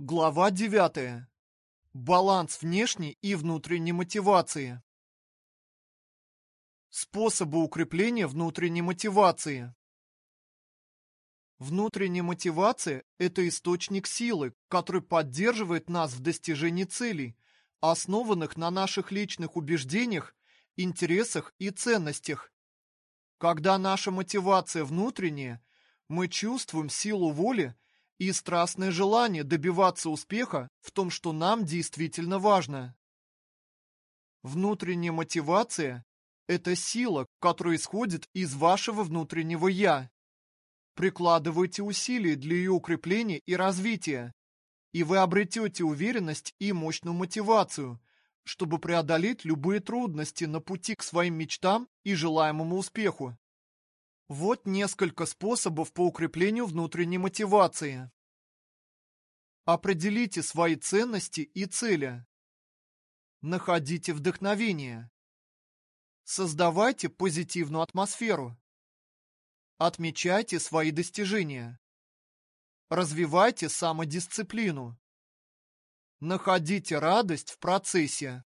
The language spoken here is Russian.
Глава 9. Баланс внешней и внутренней мотивации. Способы укрепления внутренней мотивации. Внутренняя мотивация – это источник силы, который поддерживает нас в достижении целей, основанных на наших личных убеждениях, интересах и ценностях. Когда наша мотивация внутренняя, мы чувствуем силу воли – и страстное желание добиваться успеха в том, что нам действительно важно. Внутренняя мотивация – это сила, которая исходит из вашего внутреннего «я». Прикладывайте усилия для ее укрепления и развития, и вы обретете уверенность и мощную мотивацию, чтобы преодолеть любые трудности на пути к своим мечтам и желаемому успеху. Вот несколько способов по укреплению внутренней мотивации. Определите свои ценности и цели. Находите вдохновение. Создавайте позитивную атмосферу. Отмечайте свои достижения. Развивайте самодисциплину. Находите радость в процессе.